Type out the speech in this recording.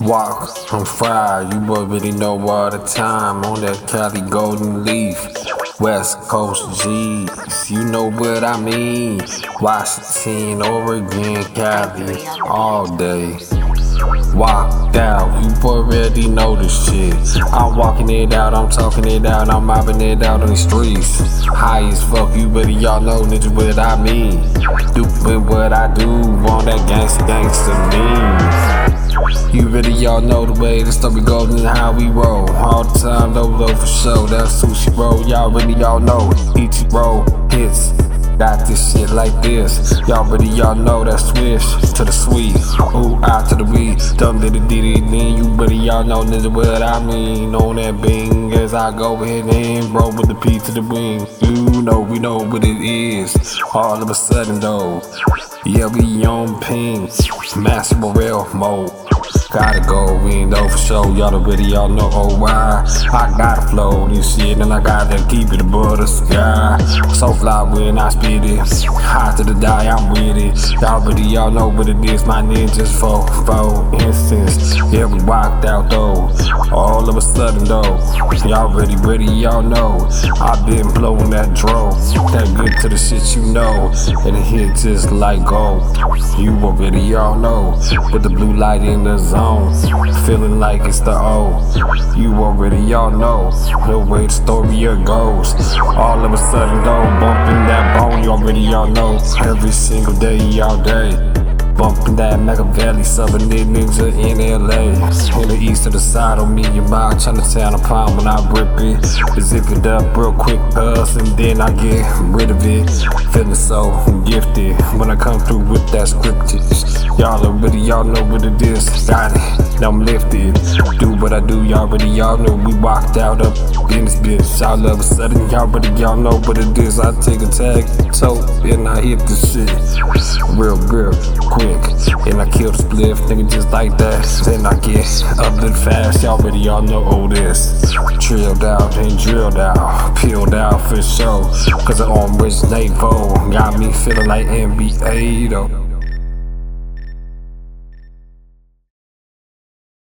Walk, I'm fried, you already know all the time on that Cali Golden Leaf. West Coast G's, you know what I mean. Washington, Oregon, Cali, all day. Walked out, you already know this shit. I'm walking it out, I'm talking it out, I'm mopping it out on the streets. High as fuck, you better y'all know niggas what I mean. Doing what I do on that gangsta gangsta means. You really y'all know the way the story goes and how we roll. All the time, though, though for sure. That's sushi roll. Y'all really y'all know. Each roll hits. Got this shit like this. Y'all really y'all know that swish to the sweet. Ooh, out to the weed. Dumb did it, did it, then you really y'all know nigga what I mean. On that bing as I go ahead and roll with the P to the wing. You know, we know what it is. All of a sudden, though. Yeah, we on ping. Master Morel mode. Gotta go in though for sure. Y'all already y'all know oh why. I gotta flow this shit and I gotta keep it above the sky. So fly when I spit it. Hot to the die, I'm with it. Y'all already y'all know what it is. My ninjas for for instance. Yeah, we walked out though. All of a sudden though. Y'all ready, ready, y'all know. i been blowing that dro. To the shit you know. And it hit just like gold. You already y'all know. With the blue light in the zone. Feeling like it's the old. You already y'all know the way the story goes. All of a sudden, though, bumping that bone, you already y'all know. Every single day, all day. Bumping that Machiavelli, Southern ninja in LA. On the east of the side on me, your mind, Chinatown, a pound when I rip it. Zip it up real quick, buzz, and then I get rid of it. Feeling so gifted when I come through with that scripted. Y'all already, y'all know what it is. I'm lifted. Do what I do, y'all already, y'all know we walked out up in this bitch. All of a sudden, y'all already, y'all know what it is. I take a tag, toe, and I hit the shit. Real, real quick. And I kill the spliff, nigga, just like that. Then I get up and fast, y'all already y'all know all this. Trilled out and drilled out, peeled out for sure. Cause the arm rich Navo got me feeling like NBA though.